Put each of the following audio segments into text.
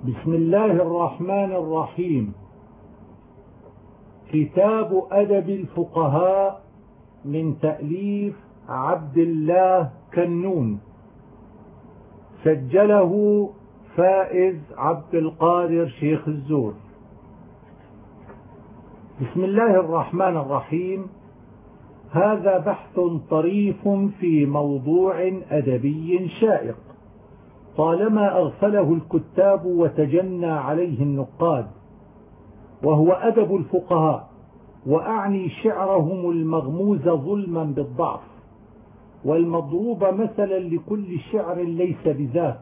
بسم الله الرحمن الرحيم. كتاب أدب الفقهاء من تأليف عبد الله كنون. سجله فائز عبد القادر شيخ الزور. بسم الله الرحمن الرحيم. هذا بحث طريف في موضوع أدبي شائق. طالما أغفله الكتاب وتجنى عليه النقاد وهو أدب الفقهاء وأعني شعرهم المغموز ظلما بالضعف والمضروب مثلا لكل شعر ليس بذاك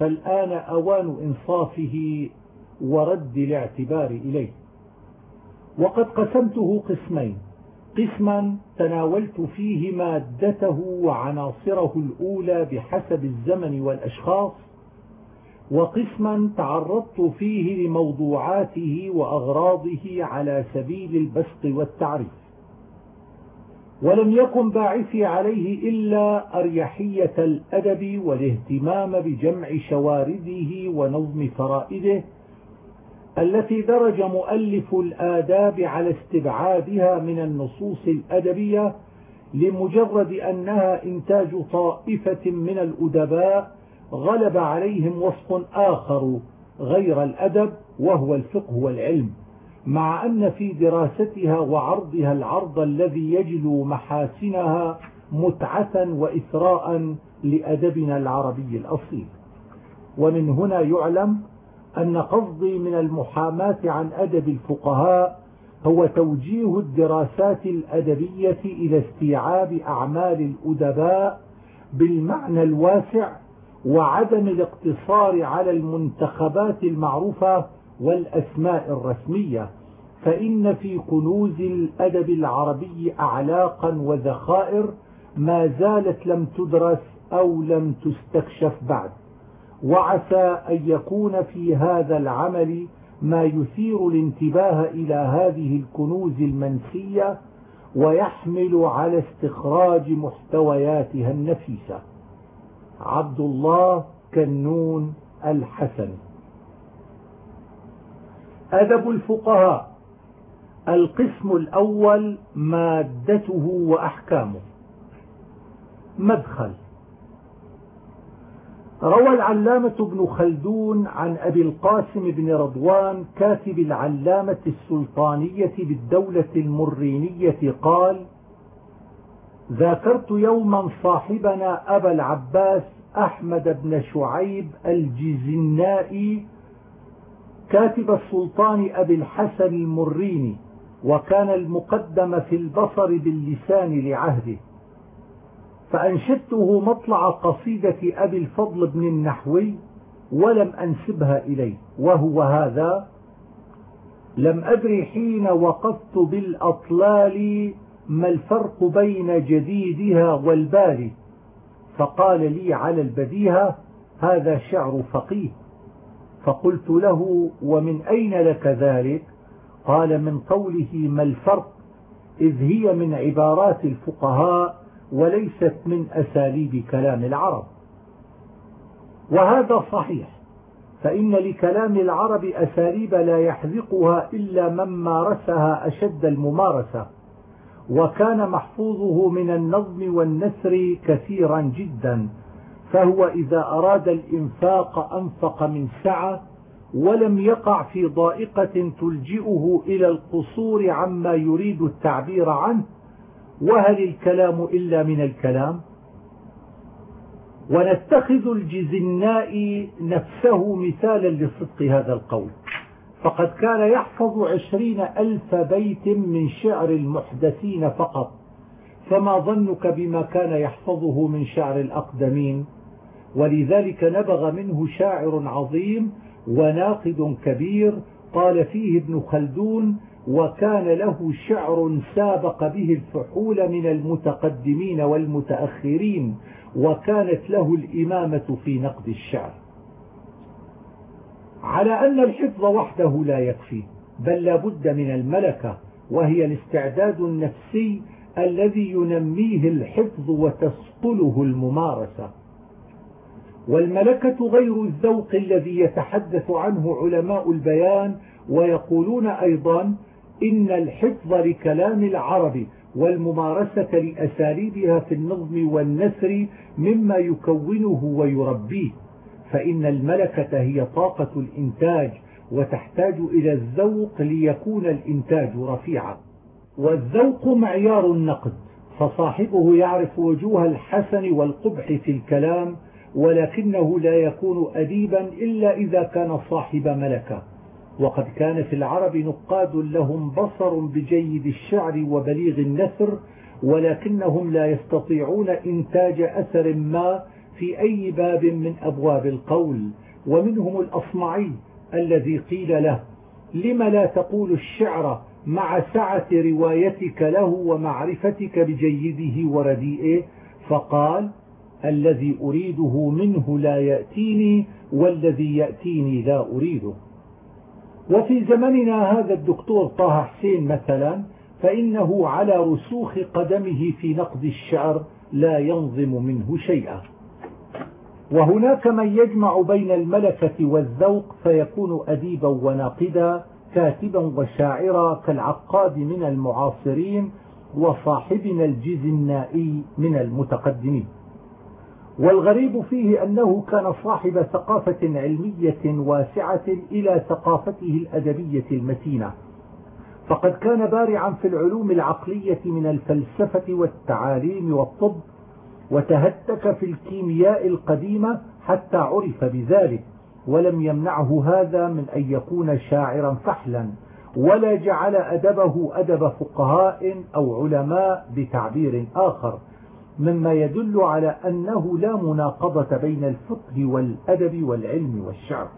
فالآن أوان إنصافه ورد الاعتبار إليه. وقد قسمته قسمين قسما تناولت فيه مادته وعناصره الأولى بحسب الزمن والأشخاص وقسما تعرضت فيه لموضوعاته وأغراضه على سبيل البسط والتعريف. ولم يكن باعثي عليه إلا أريحية الأدب والاهتمام بجمع شوارده ونظم فرائده التي درج مؤلف الآداب على استبعادها من النصوص الأدبية لمجرد أنها إنتاج طائفة من الأدباء غلب عليهم وصف آخر غير الأدب وهو الفقه والعلم. مع أن في دراستها وعرضها العرض الذي يجلو محاسنها متعة وإثراء لأدبنا العربي الأصيل. ومن هنا يعلم أن قصدي من المحاماة عن أدب الفقهاء هو توجيه الدراسات الأدبية إلى استيعاب أعمال الأدباء بالمعنى الواسع وعدم الاقتصار على المنتخبات المعروفة والأسماء الرسمية فإن في كنوز الأدب العربي أعلاقا وذخائر ما زالت لم تدرس أو لم تستكشف بعد. وعسى أن يكون في هذا العمل ما يثير الانتباه إلى هذه الكنوز المنسية ويحمل على استخراج محتوياتها النفيسة. عبد الله كنون الحسن. أدب الفقهاء. القسم الأول مادته وأحكامه. مدخل. روى العلامة ابن خلدون عن أبي القاسم بن رضوان كاتب العلامة السلطانية بالدولة المرينية قال ذاكرت يوما صاحبنا أبا العباس أحمد بن شعيب الجزنائي كاتب السلطان أبي الحسن المريني وكان المقدم في البصر باللسان لعهده. فأنشدته مطلع قصيدة أبي الفضل بن النحوي ولم أنسبها إليه وهو هذا لم أدري حين وقفت بالأطلال ما الفرق بين جديدها والبال فقال لي على البديهة هذا شعر فقيه. فقلت له ومن أين لك ذلك؟ قال من قوله ما الفرق إذ هي من عبارات الفقهاء وليست من أساليب كلام العرب. وهذا صحيح فإن لكلام العرب أساليب لا يحذقها إلا من مارسها أشد الممارسة وكان محفوظه من النظم والنسر كثيرا جدا فهو إذا أراد الإنفاق أنفق من سعة ولم يقع في ضائقة تلجئه إلى القصور عما يريد التعبير عنه وهل الكلام إلا من الكلام؟ ونتخذ الجزناء نفسه مثالا لصدق هذا القول. فقد كان يحفظ عشرين ألف بيت من شعر المحدثين فقط. فما ظنك بما كان يحفظه من شعر الأقدمين؟ ولذلك نبغ منه شاعر عظيم وناقد كبير قال فيه ابن خلدون وكان له شعر سابق به الفحول من المتقدمين والمتأخرين وكانت له الإمامة في نقد الشعر. على أن الحفظ وحده لا يكفي بل لا بد من الملكة وهي الاستعداد النفسي الذي ينميه الحفظ وتسقله الممارسة. والملكة غير الذوق الذي يتحدث عنه علماء البيان ويقولون أيضا إن الحفظ لكلام العرب والممارسة لأساليبها في النظم والنثر مما يكونه ويربيه فإن الملكة هي طاقة الإنتاج وتحتاج إلى الذوق ليكون الإنتاج رفيعا. والذوق معيار النقد فصاحبه يعرف وجوه الحسن والقبح في الكلام ولكنه لا يكون أديبا إلا إذا كان صاحب ملكة. وقد كان في العرب نقاد لهم بصر بجيد الشعر وبليغ النثر ولكنهم لا يستطيعون إنتاج أثر ما في أي باب من أبواب القول. ومنهم الأصمعي الذي قيل له لم لا تقول الشعر مع سعة روايتك له ومعرفتك بجيده ورديئه؟ فقال الذي أريده منه لا يأتيني والذي يأتيني لا أريده. وفي زمننا هذا الدكتور طه حسين مثلا فإنه على رسوخ قدمه في نقد الشعر لا ينظم منه شيئا. وهناك من يجمع بين الملكة والذوق فيكون أديبا وناقدا كاتبا وشاعرا كالعقاد من المعاصرين وصاحبنا الجزنائي من المتقدمين. والغريب فيه أنه كان صاحب ثقافة علمية واسعة إلى ثقافته الأدبية المتينة. فقد كان بارعا في العلوم العقلية من الفلسفة والتعاليم والطب وتهتك في الكيمياء القديمة حتى عرف بذلك ولم يمنعه هذا من أن يكون شاعرا فحلا ولا جعل أدبه أدب فقهاء أو علماء بتعبير آخر. مما يدل على أنه لا مناقضة بين الفقه والأدب والعلم والشعر.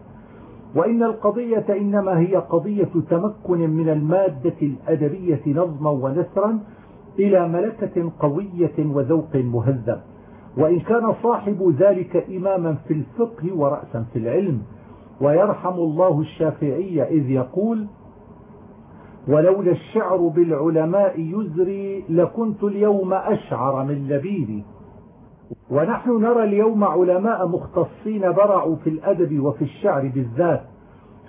وإن القضية إنما هي قضية تمكن من المادة الأدبية نظما ونثرا إلى ملكة قوية وذوق مهذب. وإن كان صاحب ذلك إماما في الفقه ورأسا في العلم. ويرحم الله الشافعي إذ يقول ولولا الشعر بالعلماء يزري لكنت اليوم أشعر من لبيبي. ونحن نرى اليوم علماء مختصين برعوا في الأدب وفي الشعر بالذات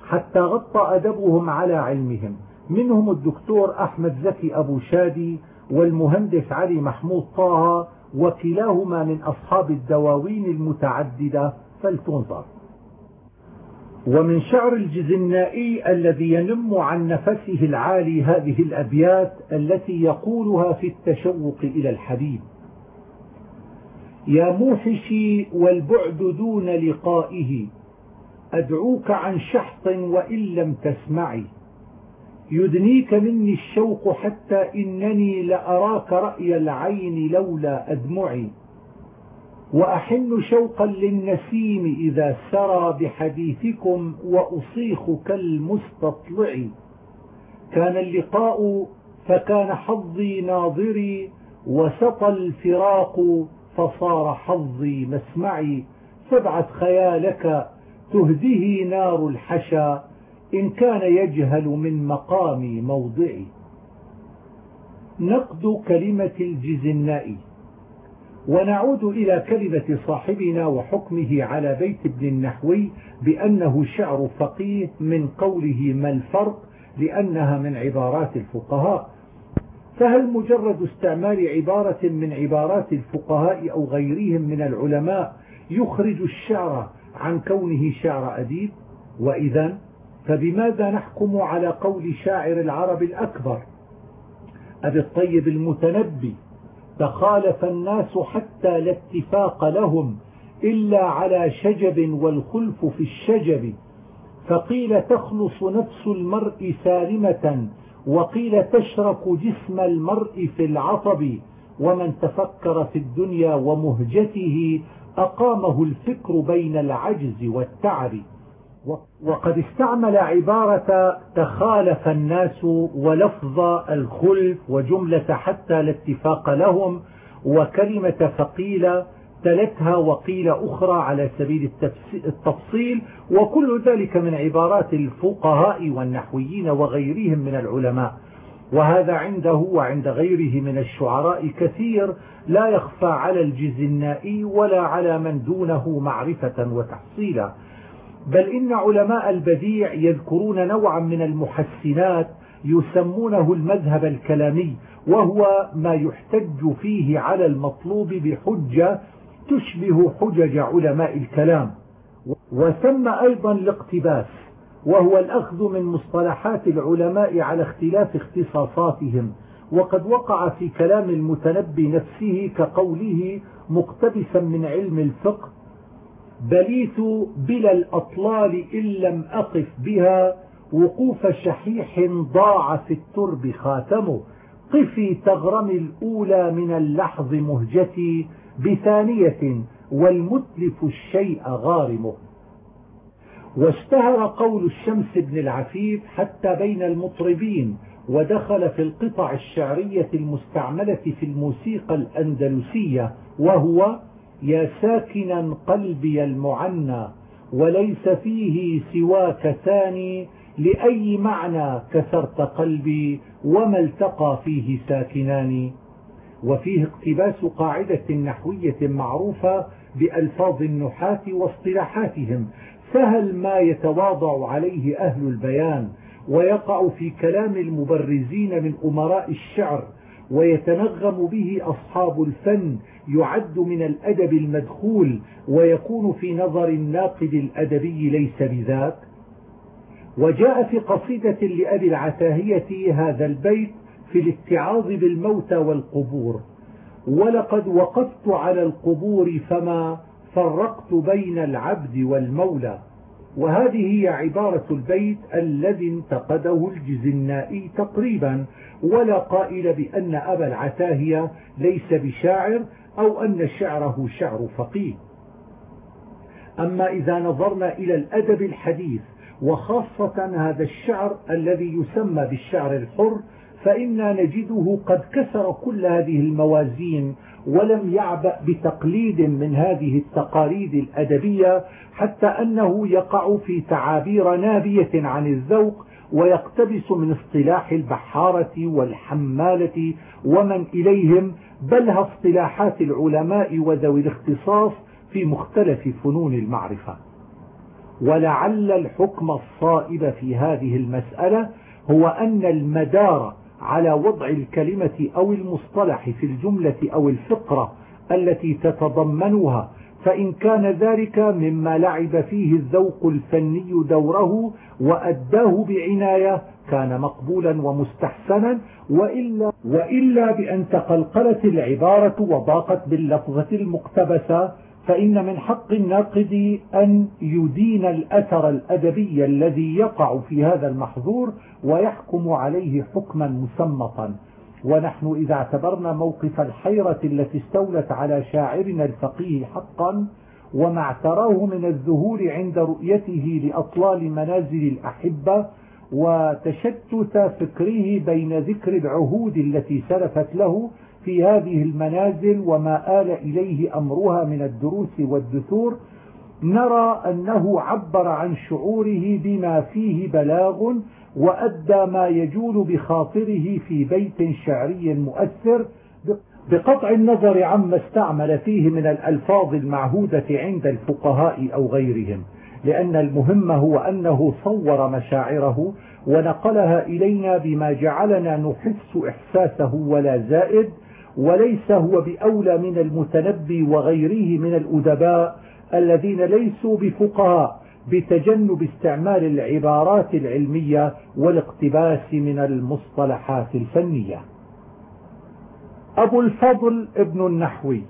حتى غطى أدبهم على علمهم. منهم الدكتور أحمد زكي أبو شادي والمهندس علي محمود طه وكلاهما من أصحاب الدواوين المتعددة فلتنظر. ومن شعر الجزنائي الذي ينم عن نفسه العالي هذه الأبيات التي يقولها في التشوق إلى الحبيب. يا موحشي والبعد دون لقائه أدعوك عن شحط وإن لم تسمعي. يدنيك مني الشوق حتى إنني لأراك رأي العين لولا أدمعي. وأحن شوقا للنسيم إذا سرى بحديثكم وأصيخ كالمستطلع. كان اللقاء فكان حظي ناظري وسطى الفراق فصار حظي مسمعي. فابعث خيالك تهديه نار الحشا إن كان يجهل من مقامي موضعي. نقد كلمة الجزنائي ونعود إلى كلمة صاحبنا وحكمه على بيت ابن النحوي بأنه شعر فقيه من قوله ما الفرق؟ لأنها من عبارات الفقهاء. فهل مجرد استعمال عبارة من عبارات الفقهاء أو غيرهم من العلماء يخرج الشعر عن كونه شعر أديب؟ وإذا فبماذا نحكم على قول شاعر العرب الأكبر؟ أبي الطيب المتنبي تخالف الناس حتى لا اتفاق لهم إلا على شجب والخلف في الشجب. فقيل تخلص نفس المرء سالمة وقيل تشرك جسم المرء في العطب. ومن تفكر في الدنيا ومهجته أقامه الفكر بين العجز والتعب. وقد استعمل عبارة تخالف الناس ولفظ الخلف وجملة حتى الاتفاق لهم وكلمة فقيل تلتها وقيل أخرى على سبيل التفصيل وكل ذلك من عبارات الفقهاء والنحويين وغيرهم من العلماء. وهذا عنده وعند غيره من الشعراء كثير لا يخفى على الجزنائي ولا على من دونه معرفة وتحصيلا. بل إن علماء البديع يذكرون نوعا من المحسنات يسمونه المذهب الكلامي وهو ما يحتج فيه على المطلوب بحجة تشبه حجج علماء الكلام. وثم أيضا الاقتباس وهو الأخذ من مصطلحات العلماء على اختلاف اختصاصاتهم وقد وقع في كلام المتنبي نفسه كقوله مقتبسا من علم الفقه بليت بلا الأطلال إن لم أقف بها وقوف شحيح ضاع في الترب خاتمه قفي تغرم الأولى من اللحظ مهجتي بثانية والمتلف الشيء غارمه واشتهر قول الشمس بن العفيف حتى بين المطربين ودخل في القطع الشعرية المستعملة في الموسيقى الأندلسية وهو يا ساكنا قلبي المعنى وليس فيه سواك ثاني لأي معنى كسرت قلبي وما التقى فيه ساكنان؟ وفيه اقتباس قاعدة نحوية معروفة بألفاظ النحاة واصطلاحاتهم سهل ما يتواضع عليه أهل البيان ويقع في كلام المبرزين من أمراء الشعر ويتنغم به أصحاب الفن يعد من الأدب المدخول ويكون في نظر الناقد الأدبي ليس بذاك. وجاء في قصيدة لأبي العتاهية هذا البيت في الاتعاظ بالموتى والقبور. ولقد وقفت على القبور فما فرقت بين العبد والمولى. وهذه هي عبارة البيت الذي انتقده الجزنائي تقريبا ولا قائل بأن أبا العتاهية ليس بشاعر أو أن شعره شعر فقيه. أما إذا نظرنا إلى الأدب الحديث وخاصة هذا الشعر الذي يسمى بالشعر الحر فإنا نجده قد كسر كل هذه الموازين ولم يعبأ بتقليد من هذه التقاليد الأدبية حتى أنه يقع في تعابير نابية عن الذوق ويقتبس من اصطلاح البحارة والحمالة ومن إليهم بلها اصطلاحات العلماء وذوي الاختصاص في مختلف فنون المعرفة. ولعل الحكم الصائب في هذه المسألة هو أن المدار على وضع الكلمة أو المصطلح في الجملة أو الفقرة التي تتضمنها فإن كان ذلك مما لعب فيه الذوق الفني دوره وأداه بعناية كان مقبولا ومستحسنا وإلا, وإلا بأن تقلقلت العبارة وضاقت باللفظة المقتبسة فإن من حق الناقد أن يدين الأثر الأدبي الذي يقع في هذا المحظور ويحكم عليه حكما مسمطا. ونحن إذا اعتبرنا موقف الحيرة التي استولت على شاعرنا الفقيه حقا وما اعتراه من الذهول عند رؤيته لأطلال منازل الأحبة وتشتت فكره بين ذكر العهود التي سلفت له في هذه المنازل وما آل إليه أمرها من الدروس والدثور نرى أنه عبر عن شعوره بما فيه بلاغ وأدى ما يجول بخاطره في بيت شعري مؤثر بقطع النظر عما استعمل فيه من الألفاظ المعهودة عند الفقهاء أو غيرهم لأن المهم هو أنه صور مشاعره ونقلها إلينا بما جعلنا نحس إحساسه ولا زائد وليس هو بأولى من المتنبي وغيره من الأدباء الذين ليسوا بفقهاء بتجنب استعمال العبارات العلمية والاقتباس من المصطلحات الفنية. أبو الفضل ابن النحوي.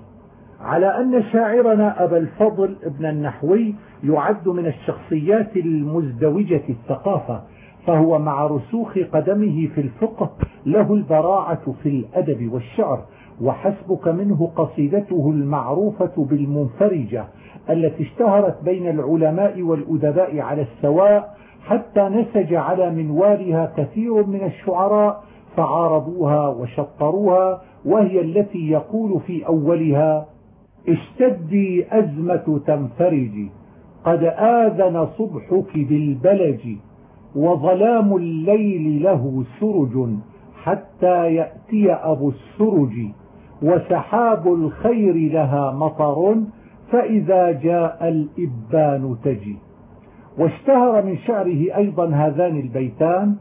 على أن شاعرنا أبا الفضل ابن النحوي يعد من الشخصيات المزدوجة الثقافة فهو مع رسوخ قدمه في الفقه له البراعة في الأدب والشعر وحسبك منه قصيدته المعروفة بالمنفرجة التي اشتهرت بين العلماء والأدباء على السواء حتى نسج على منوالها كثير من الشعراء فعارضوها وشطروها وهي التي يقول في أولها اشتدي أزمة تنفرجي قد آذن صبحك بالبلج وظلام الليل له سرج حتى يأتي أبو السرج وسحاب الخير لها مطر فإذا جاء الإبان تجي. واشتهر من شعره أيضا هذان البيتان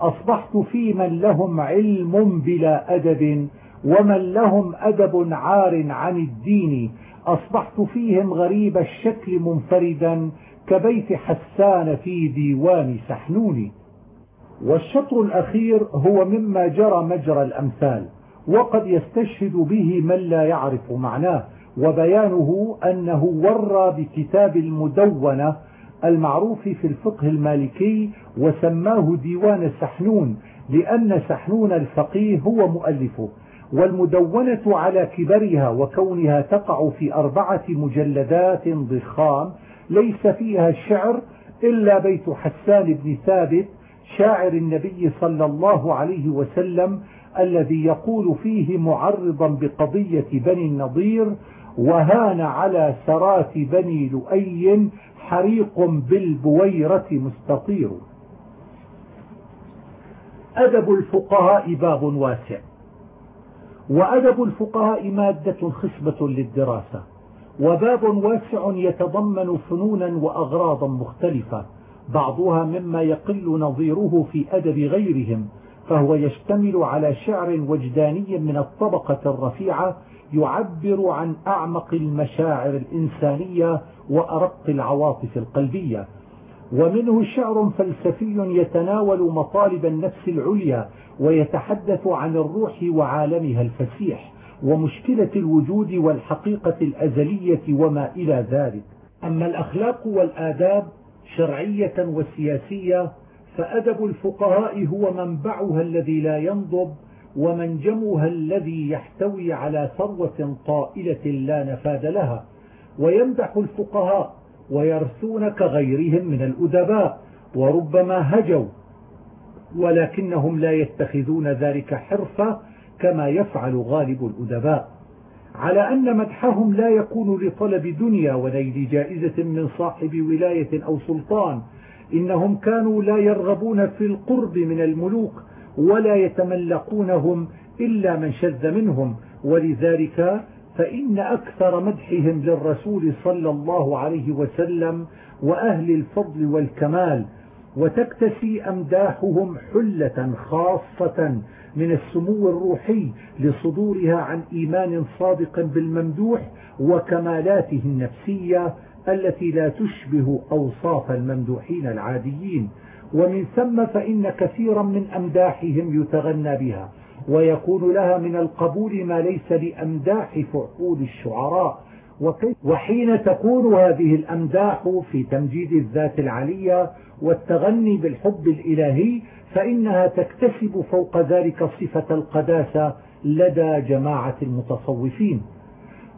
أصبحت في من لهم علم بلا أدب ومن لهم أدب عار عن الدين أصبحت فيهم غريب الشكل منفردا كبيت حسان في ديوان سحنون والشطر الأخير هو مما جرى مجرى الأمثال. وقد يستشهد به من لا يعرف معناه وبيانه أنه ورى بكتاب المدونة المعروف في الفقه المالكي وسماه ديوان سحنون لأن سحنون الفقيه هو مؤلفه والمدونة على كبرها وكونها تقع في أربعة مجلدات ضخام ليس فيها الشعر إلا بيت حسان بن ثابت شاعر النبي صلى الله عليه وسلم الذي يقول فيه معرضا بقضية بني النضير وهان على سرات بني لؤي حريق بالبويرة مستطير. أدب الفقهاء باب واسع وأدب الفقهاء مادة خصبة للدراسة وباب واسع يتضمن فنونا وأغراضا مختلفة بعضها مما يقل نظيره في أدب غيرهم فهو يشتمل على شعر وجداني من الطبقة الرفيعة يعبر عن أعمق المشاعر الإنسانية وأرق العواطف القلبية. ومنه شعر فلسفي يتناول مطالب النفس العليا ويتحدث عن الروح وعالمها الفسيح ومشكلة الوجود والحقيقة الأزلية وما إلى ذلك. أما الأخلاق والآداب شرعية وسياسية فأدب الفقهاء هو منبعها الذي لا ينضب ومنجمها الذي يحتوي على ثروة طائلة لا نفاد لها. ويمدح الفقهاء ويرثون كغيرهم من الأدباء وربما هجوا ولكنهم لا يتخذون ذلك حرفة كما يفعل غالب الأدباء. على أن مدحهم لا يكون لطلب دنيا ونيل جائزة من صاحب ولاية أو سلطان إنهم كانوا لا يرغبون في القرب من الملوك ولا يتملقونهم إلا من شذ منهم ولذلك فإن أكثر مدحهم للرسول صلى الله عليه وسلم وأهل الفضل والكمال وتكتسي أمداحهم حلة خاصة من السمو الروحي لصدورها عن إيمان صادق بالممدوح وكمالاته النفسية التي لا تشبه أوصاف الممدوحين العاديين ومن ثم فإن كثيرا من أمداحهم يتغنى بها ويكون لها من القبول ما ليس لأمداح فعول الشعراء. وحين تكون هذه الأمداح في تمجيد الذات العلية والتغني بالحب الإلهي فإنها تكتسب فوق ذلك صفة القداسة لدى جماعة المتصوفين.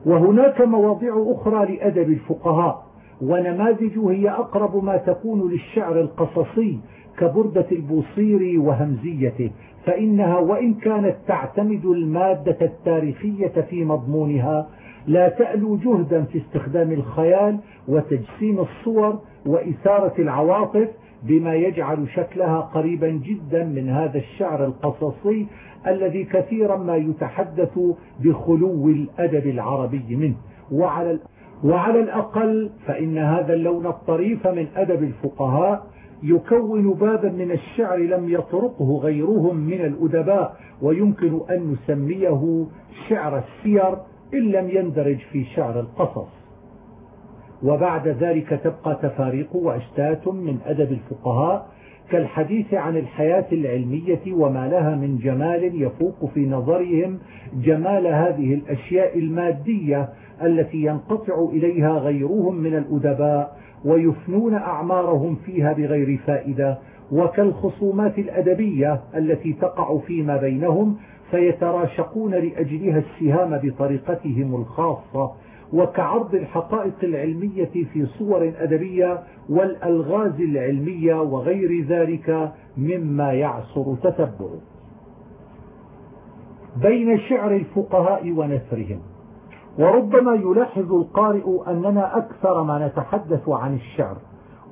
وهناك مواضع أخرى لأدب الفقهاء ونماذج هي أقرب ما تكون للشعر القصصي كبردة البوصيري وهمزيته فإنها وإن كانت تعتمد المادة التاريخية في مضمونها لا تألو جهدا في استخدام الخيال وتجسيم الصور وإثارة العواطف بما يجعل شكلها قريبا جدا من هذا الشعر القصصي الذي كثيرا ما يتحدث بخلو الأدب العربي منه. وعلى وعلى الأقل فإن هذا اللون الطريف من أدب الفقهاء يكون بابا من الشعر لم يطرقه غيرهم من الأدباء ويمكن أن نسميه شعر السير إن لم يندرج في شعر القصص. وبعد ذلك تبقى تفاريق وأشتات من أدب الفقهاء كالحديث عن الحياة العلمية وما لها من جمال يفوق في نظرهم جمال هذه الأشياء المادية التي ينقطع إليها غيرهم من الأدباء ويفنون أعمارهم فيها بغير فائدة وكالخصومات الأدبية التي تقع فيما بينهم فيتراشقون لأجلها السهام بطريقتهم الخاصة وكعرض الحقائق العلمية في صور أدبية والألغاز العلمية وغير ذلك مما يعصر تتبعه بين شعر الفقهاء ونثرهم. وربما يلاحظ القارئ أننا أكثر ما نتحدث عن الشعر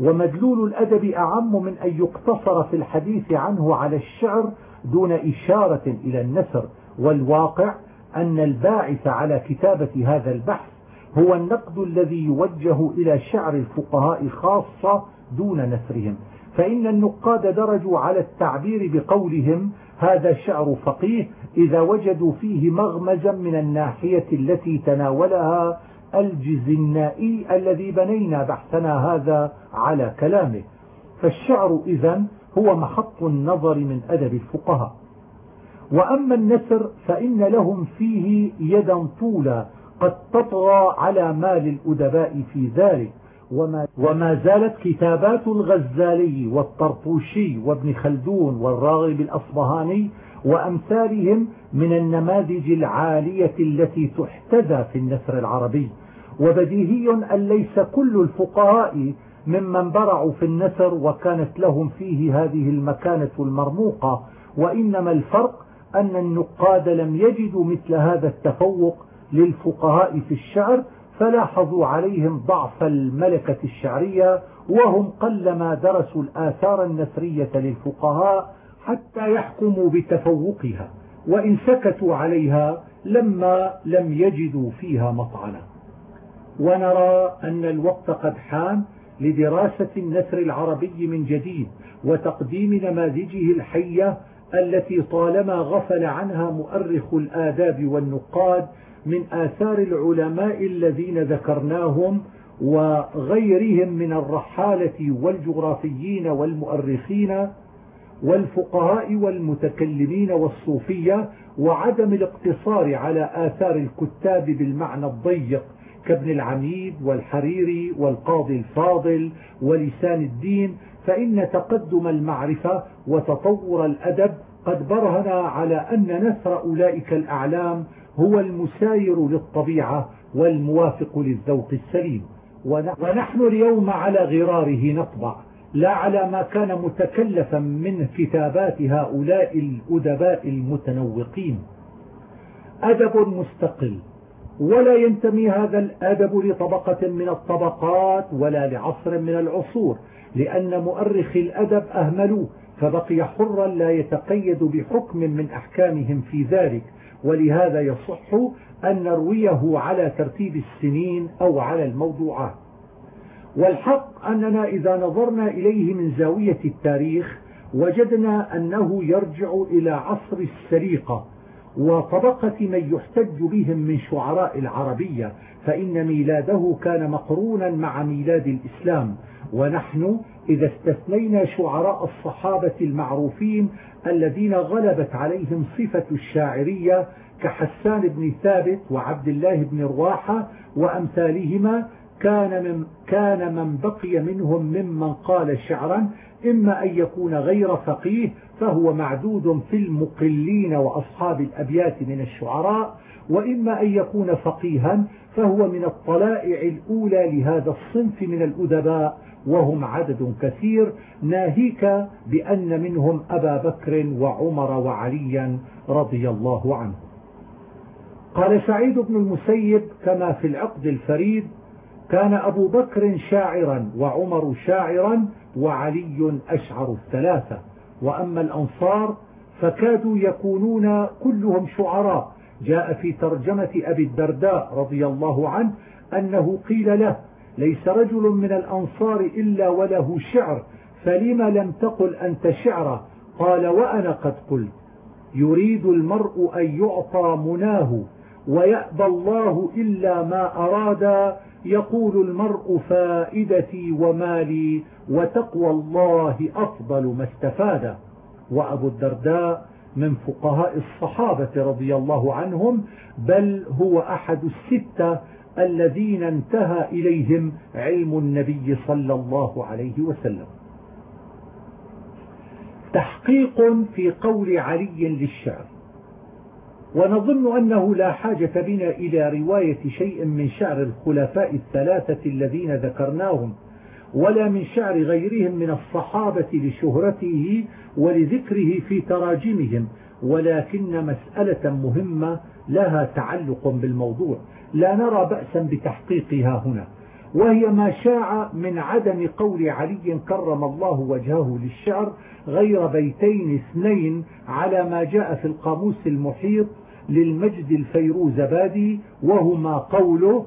ومدلول الأدب أعم من أن يقتصر في الحديث عنه على الشعر دون إشارة إلى النثر والواقع أن الباعث على كتابة هذا البحث هو النقد الذي يوجه إلى شعر الفقهاء خاصة دون نثرهم. فإن النقاد درجوا على التعبير بقولهم هذا شعر فقيه إذا وجدوا فيه مغمزا من الناحية التي تناولها الجزنائي الذي بنينا بحثنا هذا على كلامه. فالشعر إذا هو محط النظر من أدب الفقهاء. وأما النسر فإن لهم فيه يدا طولا قد تطغى على مال الأدباء في ذلك. وما, وما زالت كتابات الغزالي والطرطوشي وابن خلدون والراغب الأصبهاني وأمثالهم من النماذج العالية التي تحتذى في النثر العربي. وبديهي أن ليس كل الفقهاء ممن برعوا في النثر وكانت لهم فيه هذه المكانة المرموقة وإنما الفرق أن النقاد لم يجدوا مثل هذا التفوق للفقهاء في الشعر فلاحظوا عليهم ضعف الملكة الشعرية وهم قلما درسوا الآثار النثرية للفقهاء حتى يحكموا بتفوقها وإن سكتوا عليها لما لم يجدوا فيها مطعنا. ونرى أن الوقت قد حان لدراسة النثر العربي من جديد وتقديم نماذجه الحية التي طالما غفل عنها مؤرخ الآداب والنقاد من آثار العلماء الذين ذكرناهم وغيرهم من الرحالة والجغرافيين والمؤرخين والفقهاء والمتكلمين والصوفية وعدم الاقتصار على آثار الكتاب بالمعنى الضيق كابن العميد والحريري والقاضي الفاضل ولسان الدين فإن تقدم المعرفة وتطور الأدب قد برهن على أن نثر أولئك الأعلام هو المساير للطبيعة والموافق للذوق السليم. ونحن اليوم على غراره نطبع. لا على ما كان متكلفا من كتابات هؤلاء الأدباء المتنوقين. أدب مستقل. ولا ينتمي هذا الأدب لطبقة من الطبقات ولا لعصر من العصور. لأن مؤرخ الأدب أهملوه. فبقي حرا لا يتقيد بحكم من أحكامهم في ذلك. ولهذا يصح أن نرويه على ترتيب السنين أو على الموضوعات. والحق أننا إذا نظرنا إليه من زاوية التاريخ وجدنا أنه يرجع إلى عصر السريقة وطبقة من يحتج بهم من شعراء العربية فإن ميلاده كان مقرونا مع ميلاد الإسلام ونحن إذا استثنينا شعراء الصحابة المعروفين الذين غلبت عليهم صفة الشاعرية كحسان بن ثابت وعبد الله بن رواحة وأمثالهما كان من, كان من بقي منهم ممن قال شعرا إما أن يكون غير فقيه فهو معدود في المقلين وأصحاب الأبيات من الشعراء وإما أن يكون فقيها فهو من الطلائع الأولى لهذا الصنف من الأدباء وهم عدد كثير ناهيك بأن منهم أبا بكر وعمر وعليا رضي الله عنه. قال سعيد بن المسيب كما في العقد الفريد كان أبو بكر شاعرا وعمر شاعرا وعلي أشعر الثلاثة. وأما الأنصار فكادوا يكونون كلهم شعراء. جاء في ترجمة أبي الدرداء رضي الله عنه أنه قيل له ليس رجل من الأنصار إلا وله شعر فلم لم تقل أنت شعرة؟ قال وأنا قد قلت. يريد المرء أن يعطى مناه ويأبى الله إلا ما أراد يقول المرء فائدتي ومالي وتقوى الله أفضل ما استفاد وأبو الدرداء من فقهاء الصحابة رضي الله عنهم بل هو أحد الستة الذين انتهى إليهم علم النبي صلى الله عليه وسلم. تحقيق في قول علي للشعر. ونظن أنه لا حاجة بنا إلى رواية شيء من شعر الخلفاء الثلاثة الذين ذكرناهم ولا من شعر غيرهم من الصحابة لشهرته ولذكره في تراجمهم ولكن مسألة مهمة لها تعلق بالموضوع. لا نرى بأسا بتحقيقها هنا وهي ما شاع من عدم قول علي كرم الله وجهه للشعر غير بيتين اثنين على ما جاء في القاموس المحيط للمجد الفيروزبادي وهما قوله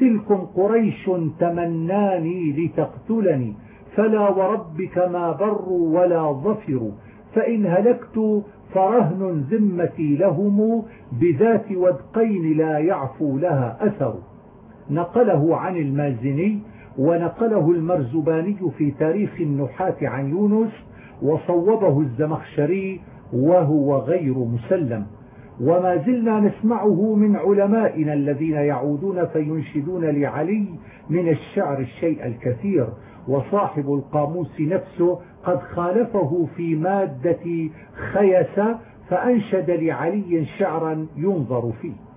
تلكم قريش تمناني لتقتلني فلا وربك ما بر ولا ظفر فإن هلكت فرهن ذمتي لهم بذات ودقين لا يعفو لها أثر. نقله عن المازني ونقله المرزباني في تاريخ النحاة عن يونس وصوبه الزمخشري وهو غير مسلم. وما زلنا نسمعه من علمائنا الذين يعودون فينشدون لعلي من الشعر الشيء الكثير وصاحب القاموس نفسه قد خالفه في مادة خيس فأنشد لعلي شعرا ينظر فيه.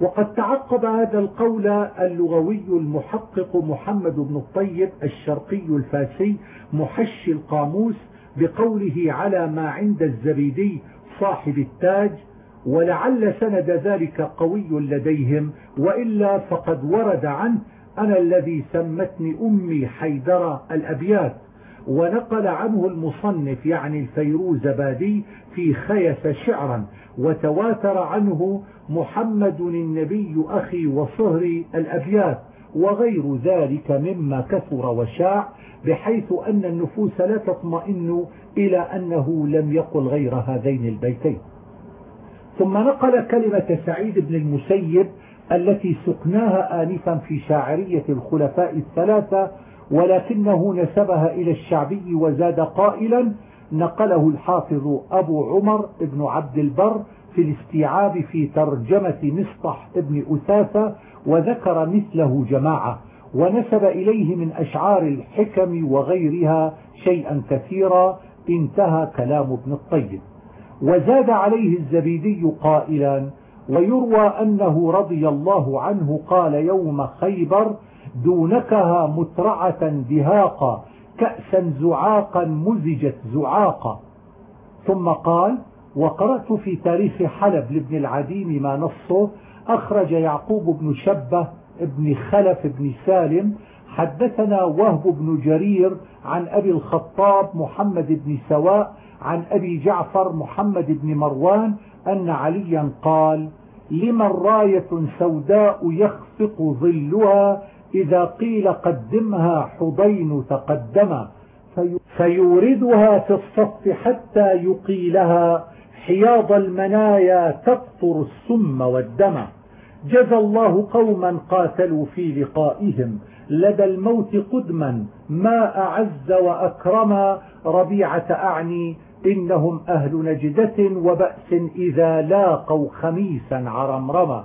وقد تعقب هذا القول اللغوي المحقق محمد بن الطيب الشرقي الفاسي محشي القاموس بقوله على ما عند الزبيدي صاحب التاج ولعل سند ذلك قوي لديهم وإلا فقد ورد عنه أنا الذي سمتني أمي حيدر الأبيات ونقل عنه المصنف يعني الفيروز بادي في خيس شعرا وتواتر عنه محمد النبي أخي وصهري الأبيات وغير ذلك مما كثر وشاع بحيث أن النفوس لا تطمئن إلى أنه لم يقل غير هذين البيتين. ثم نقل كلمة سعيد بن المسيب التي سقناها آنفا في شاعرية الخلفاء الثلاثة ولكنه نسبها إلى الشعبي وزاد قائلا نقله الحافظ أبو عمر بن عبد البر في الاستيعاب في ترجمة مصطح ابن أثاثة وذكر مثله جماعة ونسب إليه من أشعار الحكم وغيرها شيئا كثيرا انتهى كلام ابن الطيب. وزاد عليه الزبيدي قائلا ويروى أنه رضي الله عنه قال يوم خيبر دونكها مترعة دهاقا كأسا زعاقا مزجت زعاقا. ثم قال وقرأت في تاريخ حلب لابن العديم ما نصه أخرج يعقوب بن شبة ابن خلف بن سالم حدثنا وهب بن جرير عن أبي الخطاب محمد بن سواء عن أبي جعفر محمد بن مروان أن عليا قال لمن راية سوداء يخفق ظلها إذا قيل قدمها حضين تقدما فيوردها في الصف حتى يقيلها حياض المنايا تقطر السم والدم. جزى الله قوما قاتلوا في لقائهم لدى الموت قدما ما أعز وأكرما ربيعة أعني إنهم أهل نجدة وبأس إذا لاقوا خميسا عرمرما.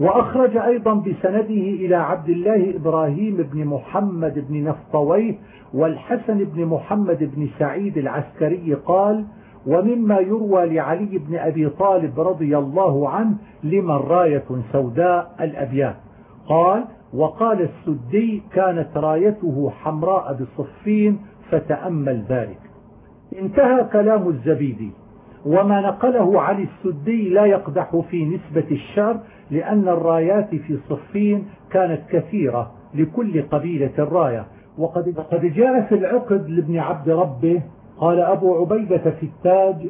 وأخرج أيضا بسنده إلى عبد الله إبراهيم بن محمد بن نفطويه والحسن بن محمد بن سعيد العسكري قال ومما يروى لعلي بن أبي طالب رضي الله عنه لمن راية سوداء الأبيات قال وقال السدي كانت رايته حمراء بصفين فتأمل ذلك انتهى كلام الزبيدي. وما نقله علي السدي لا يقدح في نسبة الشر لأن الرايات في صفين كانت كثيرة لكل قبيلة راية وقد قد جاء في العقد لابن عبد ربه قال أبو عبيدة في التاج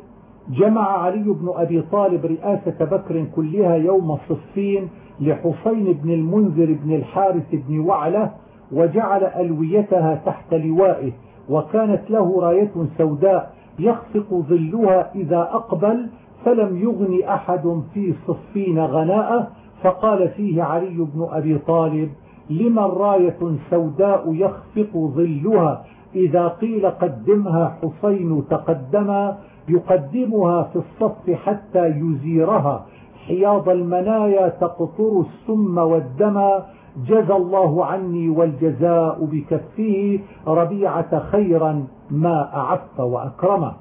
جمع علي بن أبي طالب رئاسة بكر كلها يوم صفين لحسين بن المنذر بن الحارث بن وعلة وجعل ألويتها تحت لوائه وكانت له راية سوداء يخفق ظلها إذا أقبل فلم يغن أحد في صفين غناءه. فقال فيه علي بن أبي طالب لمن راية سوداء يخفق ظلها؟ إذا قيل قدمها حسين تقدما يقدمها في الصف حتى يزيرها. حياض المنايا تقطر السم والدم جزى الله عني والجزاء بكفه ربيعة خيرا ما أعف وأكرمه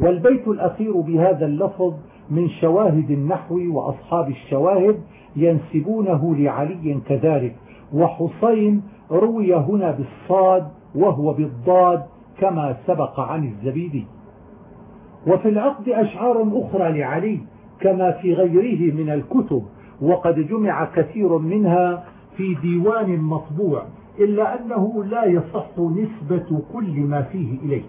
والبيت الأخير بهذا اللفظ من شواهد النحو وأصحاب الشواهد ينسبونه لعلي كذلك وحسين روي هنا بالصاد وهو بالضاد كما سبق عن الزبيدي. وفي العقد أشعار أخرى لعلي كما في غيره من الكتب وقد جمع كثير منها في ديوان مطبوع إلا أنه لا يصح نسبة كل ما فيه إليه.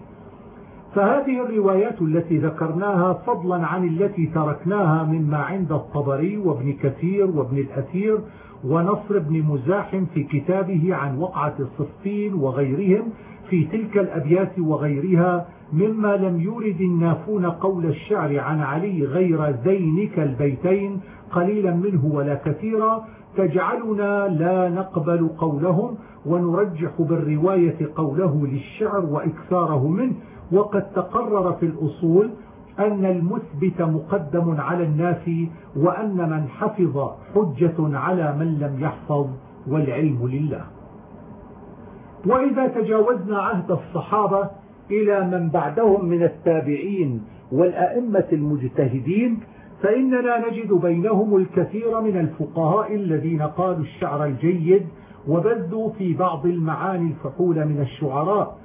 فهذه الروايات التي ذكرناها فضلا عن التي تركناها مما عند الطبري وابن كثير وابن الأثير ونصر بن مزاحم في كتابه عن وقعة الصفين وغيرهم في تلك الأبيات وغيرها مما لم يورد النافون قول الشعر عن علي غير ذينك البيتين قليلا منه ولا كثيرا. تجعلنا لا نقبل قولهم ونرجح بالرواية قوله للشعر وإكثاره منه. وقد تقرر في الأصول أن المثبت مقدم على النافي وأن من حفظ حجة على من لم يحفظ والعلم لله. وإذا تجاوزنا عهد الصحابة إلى من بعدهم من التابعين والأئمة المجتهدين فإننا نجد بينهم الكثير من الفقهاء الذين قالوا الشعر الجيد وبذوا في بعض المعاني الفحول من الشعراء.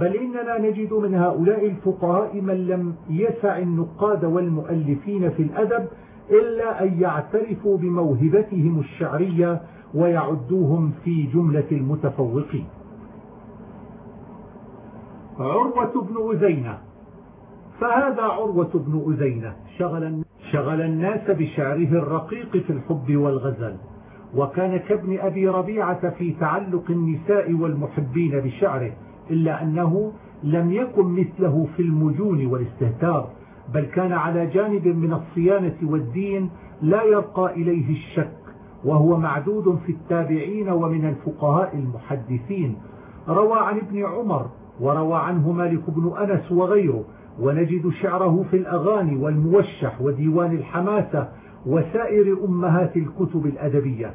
بل إننا نجد من هؤلاء الفقهاء من لم يسع النقاد والمؤلفين في الأدب إلا أن يعترفوا بموهبتهم الشعرية ويعدوهم في جملة المتفوقين. عروة بن أزينة. فهذا عروة بن أزينة. شغل, شغل الناس بشعره الرقيق في الحب والغزل. وكان كابن أبي ربيعة في تعلق النساء والمحبين بشعره إلا أنه لم يكن مثله في المجون والاستهتار بل كان على جانب من الصيانة والدين لا يرقى إليه الشك وهو معدود في التابعين ومن الفقهاء المحدثين. روى عن ابن عمر وروى عنه مالك بن أنس وغيره. ونجد شعره في الأغاني والموشح وديوان الحماسة وسائر أمهات الكتب الأدبية.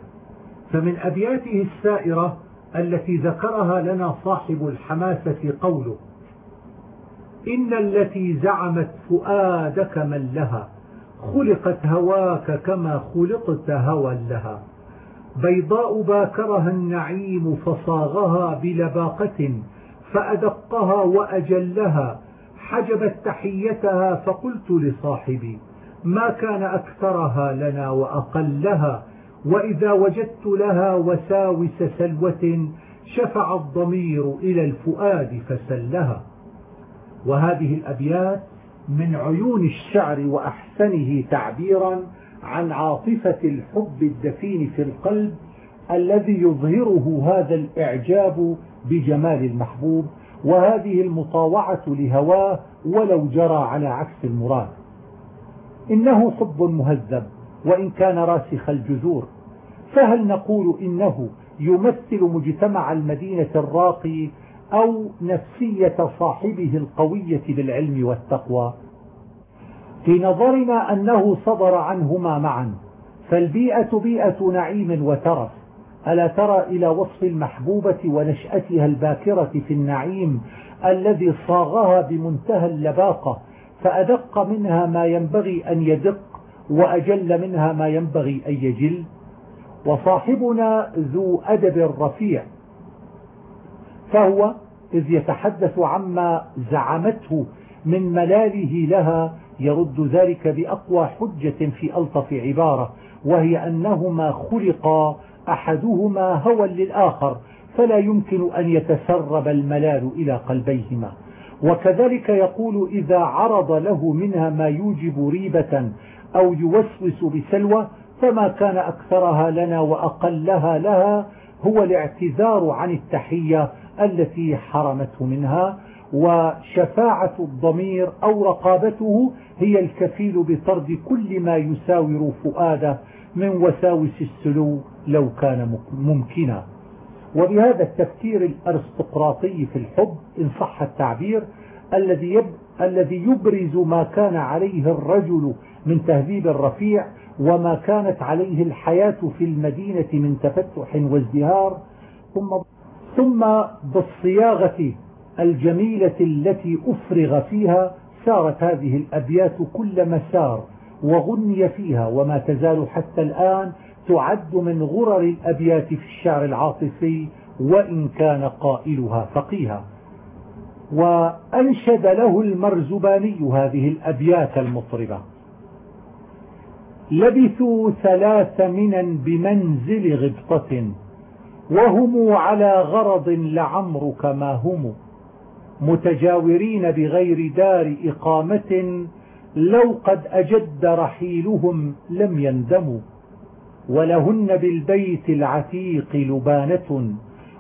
فمن أبياته السائرة التي ذكرها لنا صاحب الحماسة قوله إن التي زعمت فؤادك من لها خلقت هواك كما خلقت هوى لها. بيضاء باكرها النعيم فصاغها بلباقة فأدقها وأجلها حجبت تحيتها فقلت لصاحبي ما كان أكثرها لنا وأقلها وإذا وجدت لها وساوس سلوة شفع الضمير إلى الفؤاد فسلها. وهذه الأبيات من عيون الشعر وأحسنه تعبيرا عن عاطفة الحب الدفين في القلب الذي يظهره هذا الإعجاب بجمال المحبوب وهذه المطاوعة لهواه ولو جرى على عكس المراد. إنه حب مهذب وإن كان راسخ الجذور. فهل نقول إنه يمثل مجتمع المدينة الراقي أو نفسية صاحبه القوية بالعلم والتقوى؟ في نظرنا أنه صدر عنهما معا فالبيئة بيئة نعيم وترف. ألا ترى إلى وصف المحبوبة ونشأتها الباكرة في النعيم الذي صاغها بمنتهى اللباقة فأدق منها ما ينبغي أن يدق وأجل منها ما ينبغي أن يجل. وصاحبنا ذو أدب رفيع فهو إذ يتحدث عما زعمته من ملاله لها يرد ذلك بأقوى حجة في ألطف عبارة وهي أنهما خلقا أحدهما هوى للآخر فلا يمكن أن يتسرب الملال إلى قلبيهما. وكذلك يقول إذا عرض له منها ما يوجب ريبة أو يوسوس بسلوى فما كان أكثرها لنا وأقلها لها هو الاعتذار عن التحية التي حرمته منها وشفاعة الضمير أو رقابته هي الكفيل بطرد كل ما يساور فؤاده من وساوس السلو لو كان ممكنا. وبهذا التفكير الأرستقراطي في الحب إن صح التعبير الذي يب الذي يبرز ما كان عليه الرجل من تهذيب رفيع وما كانت عليه الحياة في المدينة من تفتح وازدهار ثم ثم بالصياغة الجميلة التي أفرغ فيها سارت هذه الأبيات كل مسار وغني فيها وما تزال حتى الآن تعد من غرر الأبيات في الشعر العاطفي وإن كان قائلها فقيها. وأنشد له المرزباني هذه الأبيات المطربة. لبثوا ثلاث منا بمنزل غبطة وهم على غرض لعمرك ما هم متجاورين بغير دار إقامة لو قد أجد رحيلهم لم يندموا. ولهن بالبيت العتيق لبانة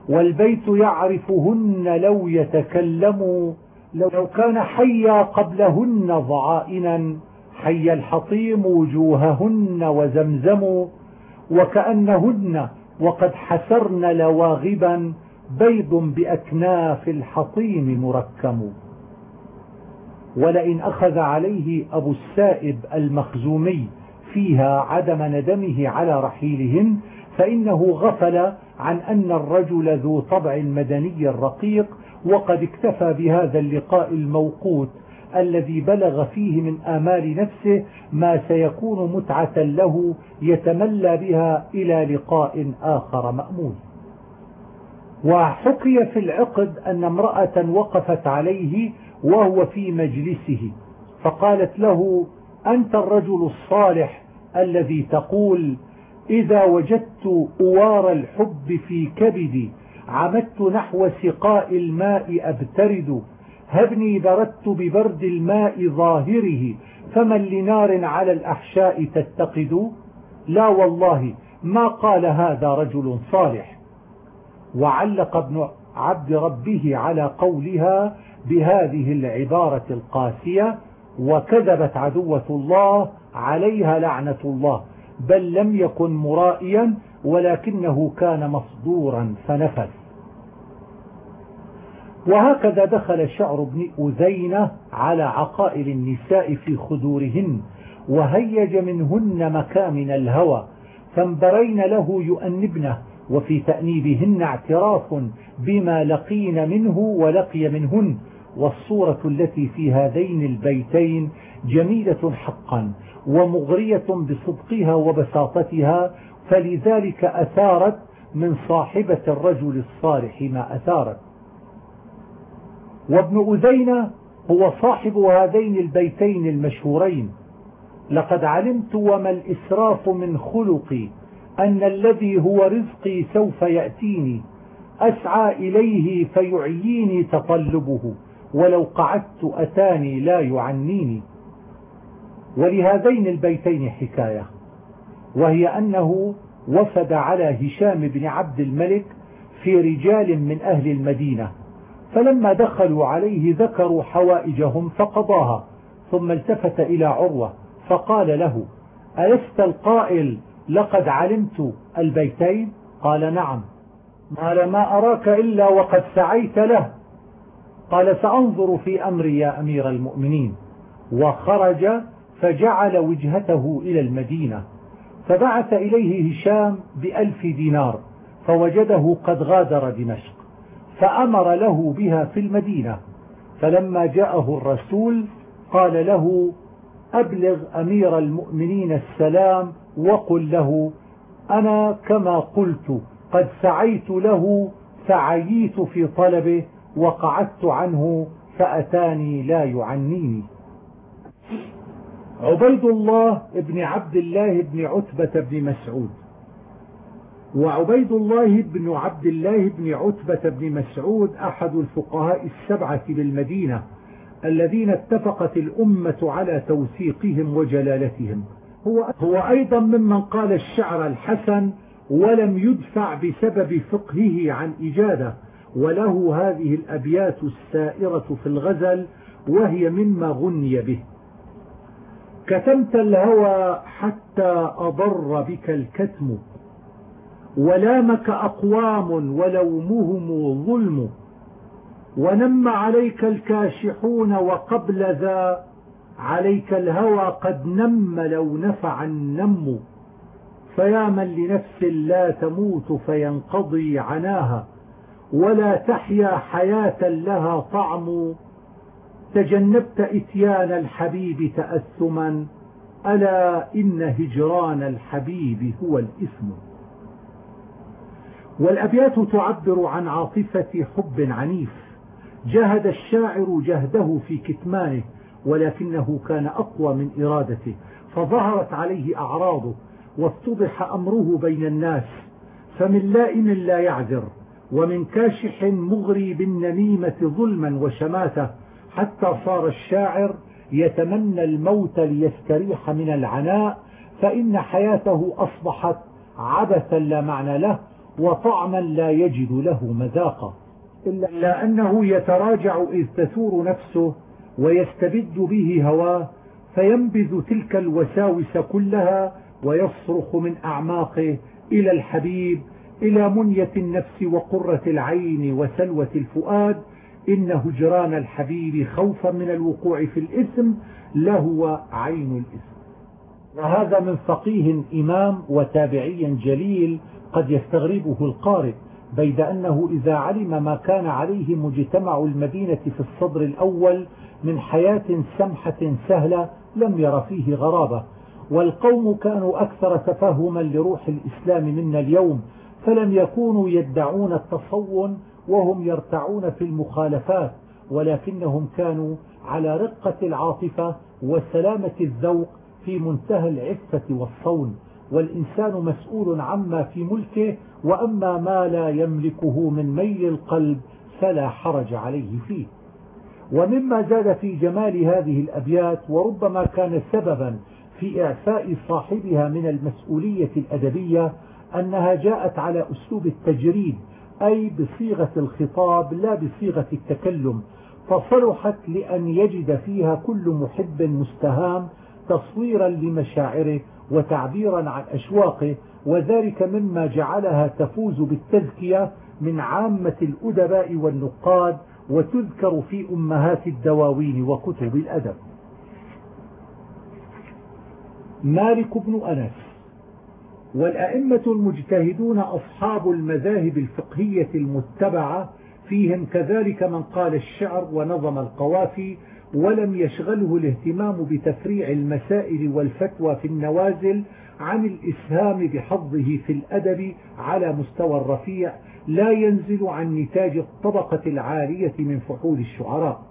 والبيت يعرفهن لو يتكلموا لو كان حيا قبلهن ضعائنا حي الحطيم وجوههن وزمزم وكأنهن وقد حسرن لواغبا بيض بأكناف الحطيم مركم. ولئن أخذ عليه أبو السائب المخزومي فيها عدم ندمه على رحيلهن فإنه غفل عن أن الرجل ذو طبع مدني رقيق وقد اكتفى بهذا اللقاء الموقوت الذي بلغ فيه من آمال نفسه ما سيكون متعة له يتملى بها إلى لقاء آخر مأمول وحكي في العقد أن امرأة وقفت عليه وهو في مجلسه فقالت له أنت الرجل الصالح الذي تقول إذا وجدت أوار الحب في كبدي عمدت نحو سقاء الماء أبترد هبني بردت ببرد الماء ظاهره فمن لنار على الأحشاء تتقد؟ لا والله ما قال هذا رجل صالح. وعلق ابن عبد ربه على قولها بهذه العبارة القاسية وكذبت عدوة الله عليها لعنة الله بل لم يكن مرائيا ولكنه كان مصدورا فنفذ. وهكذا دخل شعر بن أذينة على عقائل النساء في خدورهن وهيج منهن مكامن الهوى فانبرين له يؤنبنه وفي تأنيبهن اعتراف بما لقين منه ولقي منهن والصورة التي في هذين البيتين جميلة حقا ومغرية بصدقها وبساطتها فلذلك أثارت من صاحبة الرجل الصالح ما أثارت. وابن أذينة هو صاحب هذين البيتين المشهورين. لقد علمت وما الإسراف من خلقي أن الذي هو رزقي سوف يأتيني أسعى إليه فيعييني تطلبه ولو قعدت أتاني لا يعنيني. ولهذين البيتين حكاية وهي أنه وفد على هشام بن عبد الملك في رجال من أهل المدينة فلما دخلوا عليه ذكروا حوائجهم فقضاها ثم التفت إلى عروة فقال له ألست القائل لقد علمت البيتين؟ قال نعم. قال ما أراك إلا وقد سعيت له. قال سأنظر في أمري يا أمير المؤمنين. وخرج فجعل وجهته إلى المدينة فبعث إليه هشام بألف دينار فوجده قد غادر دمشق فأمر له بها في المدينة فلما جاءه الرسول قال له أبلغ أمير المؤمنين السلام وقل له أنا كما قلت قد سعيت له فعييت في طلبه وقعدت عنه فأتاني لا يعنيني. عبيد الله بن عبد الله بن عتبة بن مسعود. وعبيد الله بن عبد الله بن عتبة بن مسعود أحد الفقهاء السبعة بالمدينة الذين اتفقت الأمة على توثيقهم وجلالتهم. هو, هو أيضا ممن قال الشعر الحسن ولم يدفع بسبب فقهه عن إجادة وله هذه الأبيات السائرة في الغزل وهي مما غني به. كتمت الهوى حتى أضر بك الكتم ولامك أقوام ولومهم ظلم ونم عليك الكاشحون وقبل ذا عليك الهوى قد نم لو نفع النم فيا من لنفس لا تموت فينقضي عناها ولا تحيا حياة لها طعم تجنبت إتيان الحبيب تأثما ألا إن هجران الحبيب هو الإثم. والأبيات تعبر عن عاطفة حب عنيف جاهد الشاعر جهده في كتمانه ولكنه كان أقوى من إرادته فظهرت عليه أعراضه وافتضح أمره بين الناس فمن لائم لا يعذر ومن كاشح مغري بالنميمة ظلما وشماتة حتى صار الشاعر يتمنى الموت ليستريح من العناء فإن حياته أصبحت عبثا لا معنى له وطعما لا يجد له مذاقا. إلا أنه يتراجع إذ تثور نفسه ويستبد به هواه فينبذ تلك الوساوس كلها ويصرخ من أعماقه إلى الحبيب إلى منية النفس وقرة العين وسلوة الفؤاد إن هجران الحبيب خوفا من الوقوع في الإثم لهو عين الإثم. وهذا من فقيه إمام وتابعي جليل قد يستغربه القارئ بيد أنه إذا علم ما كان عليه مجتمع المدينة في الصدر الأول من حياة سمحة سهلة لم ير فيه غرابة. والقوم كانوا أكثر تفهما لروح الإسلام منا اليوم فلم يكونوا يدعون التصون وهم يرتعون في المخالفات ولكنهم كانوا على رقة العاطفة وسلامة الذوق في منتهى العفة والصون. والإنسان مسؤول عما في ملكه وأما ما لا يملكه من ميل القلب فلا حرج عليه فيه. ومما زاد في جمال هذه الأبيات وربما كان سببا في إعفاء صاحبها من المسؤولية الأدبية أنها جاءت على أسلوب التجريد أي بصيغة الخطاب لا بصيغة التكلم. فصلحت لأن يجد فيها كل محب مستهام تصويرا لمشاعره وتعبيرا عن أشواقه وذلك مما جعلها تفوز بالتزكية من عامة الأدباء والنقاد وتذكر في أمهات الدواوين وكتب الأدب. مالك بن أنس. والأئمة المجتهدون أصحاب المذاهب الفقهية المتبعة فيهم كذلك من قال الشعر ونظم القوافي ولم يشغله الاهتمام بتفريع المسائل والفتوى في النوازل عن الإسهام بحظه في الأدب على مستوى الرفيع لا ينزل عن نتاج الطبقة العالية من فحول الشعراء.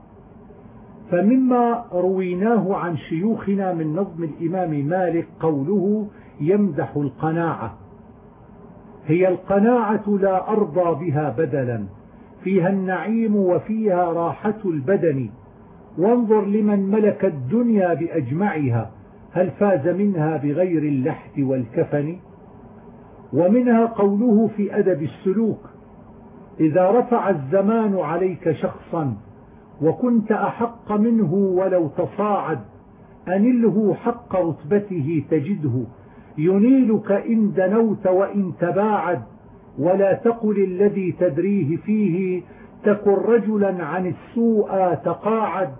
فمما رويناه عن شيوخنا من نظم الإمام مالك قوله يمدح القناعة. هي القناعة لا أرضى بها بدلا. فيها النعيم وفيها راحة البدن. وانظر لمن ملك الدنيا بأجمعها. هل فاز منها بغير اللحد والكفن؟ ومنها قوله في أدب السلوك إذا رفع الزمان عليك شخصا وكنت أحق منه ولو تصاعد أنله حق رتبته تجده. ينيلك إن دنوت وإن تباعد ولا تقل الذي تدريه فيه تكن رجلا عن السوء تقاعد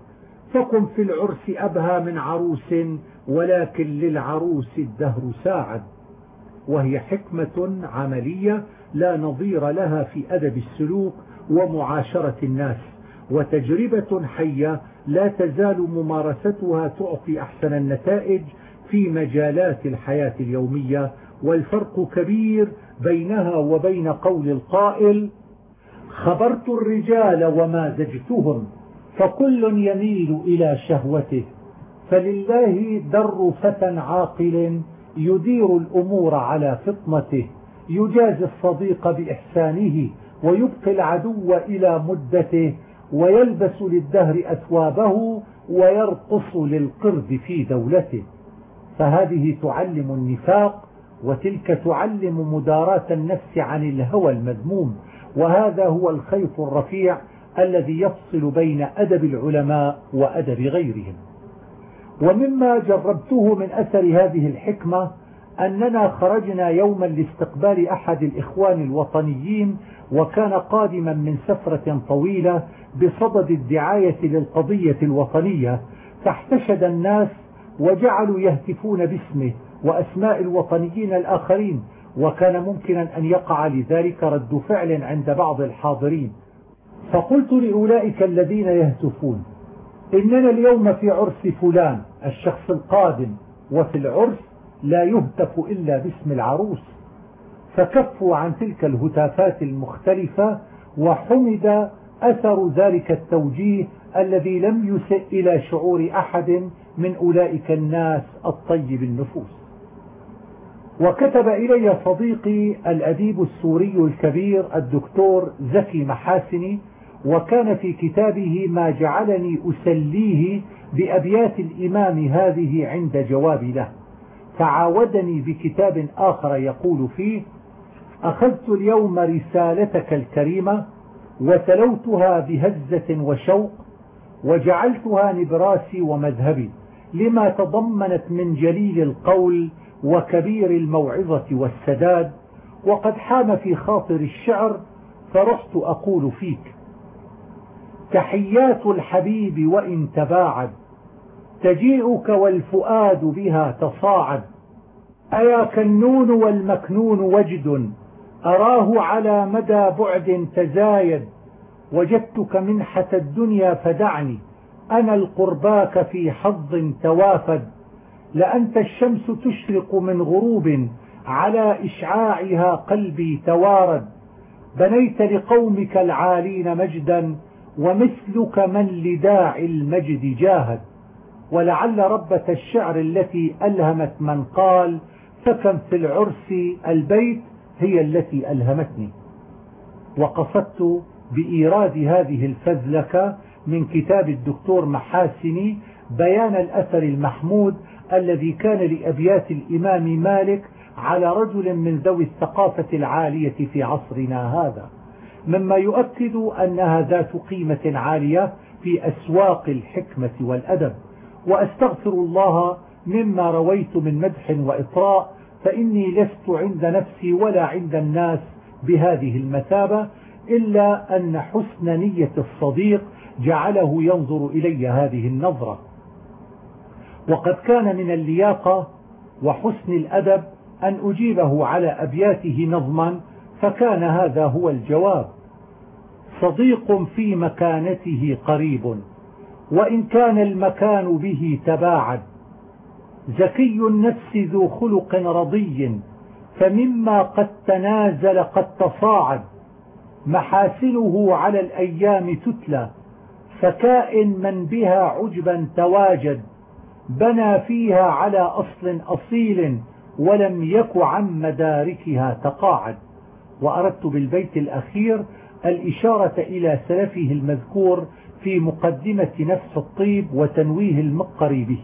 فكن في العرس أبهى من عروس ولكن للعروس الدهر ساعد. وهي حكمة عملية لا نظير لها في أدب السلوك ومعاشرة الناس وتجربة حية لا تزال ممارستها تعطي أحسن النتائج في مجالات الحياة اليومية والفرق كبير بينها وبين قول القائل خبرت الرجال ومازجتهم فكل يميل إلى شهوته فلله در فتى عاقل يدير الأمور على فطنته يجازي الصديق بإحسانه ويبقي العدو إلى مدته ويلبس للدهر أثوابه ويرقص للقرد في دولته. فهذه تعلم النفاق وتلك تعلم مداراة النفس عن الهوى المذموم وهذا هو الخيط الرفيع الذي يفصل بين أدب العلماء وأدب غيرهم. ومما جربته من أثر هذه الحكمة أننا خرجنا يوما لاستقبال أحد الإخوان الوطنيين وكان قادما من سفرة طويلة بصدد الدعاية للقضية الوطنية فاحتشد الناس وجعلوا يهتفون باسمه وأسماء الوطنيين الآخرين وكان ممكنا أن يقع لذلك رد فعل عند بعض الحاضرين. فقلت لأولئك الذين يهتفون إننا اليوم في عرس فلان الشخص القادم وفي العرس لا يهتف إلا باسم العروس. فكفوا عن تلك الهتافات المختلفة وحمد أثر ذلك التوجيه الذي لم يسئ إلى شعور أحد من أولئك الناس الطيب النفوس. وكتب إلي صديقي الأديب السوري الكبير الدكتور زكي محاسني وكان في كتابه ما جعلني أسليه بأبيات الإمام هذه عند جوابي له. فعاودني بكتاب آخر يقول فيه أخذت اليوم رسالتك الكريمة وتلوتها بهزة وشوق وجعلتها نبراسي ومذهبي لما تضمنت من جليل القول وكبير الموعظة والسداد وقد حام في خاطر الشعر فرحت أقول فيك تحيات الحبيب وإن تباعد تجيئك والفؤاد بها تصاعد. أيا كالنون والمكنون وجد أراه على مدى بعد تزايد. وجدتك منحة الدنيا فدعني. أنا القرباك في حظ توافد. لأنت الشمس تشرق من غروب على إشعاعها قلبي توارد. بنيت لقومك العالين مجدا ومثلك من لداعي المجد جاهد. ولعل ربة الشعر التي ألهمت من قال فكم في العرس البيت هي التي ألهمتني. وقصدت بإيراد هذه الفزلكة من كتاب الدكتور محاسني بيان الأثر المحمود الذي كان لأبيات الإمام مالك على رجل من ذوي الثقافة العالية في عصرنا هذا. مما يؤكد أنها ذات قيمة عالية في أسواق الحكمة والأدب. وأستغفر الله مما رويت من مدح وإطراء فإني لست عند نفسي ولا عند الناس بهذه المثابة إلا أن حسن نية الصديق جعله ينظر إلي هذه النظرة. وقد كان من اللياقة وحسن الأدب أن أجيبه على أبياته نظما فكان هذا هو الجواب. صديق في مكانته قريب وإن كان المكان به تباعد. زكي النفس ذو خلق رضي فمما قد تنازل قد تصاعد. محاسنه على الأيام تتلى فكائن من بها عجبا تواجد بنى فيها على أصل أصيل ولم يك عن مداركها تقاعد. وأردت بالبيت الأخير الإشارة إلى سلفه المذكور في مقدمة نفس الطيب وتنويه المقر به.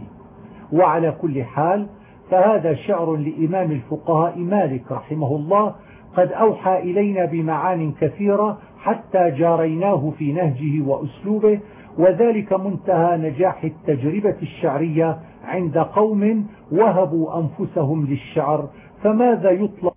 وعلى كل حال فهذا شعر لإمام الفقهاء مالك رحمه الله قد أوحى إلينا بمعان كثيرة حتى جاريناه في نهجه وأسلوبه وذلك منتهى نجاح التجربة الشعرية عند قوم وهبوا أنفسهم للشعر فماذا يطلب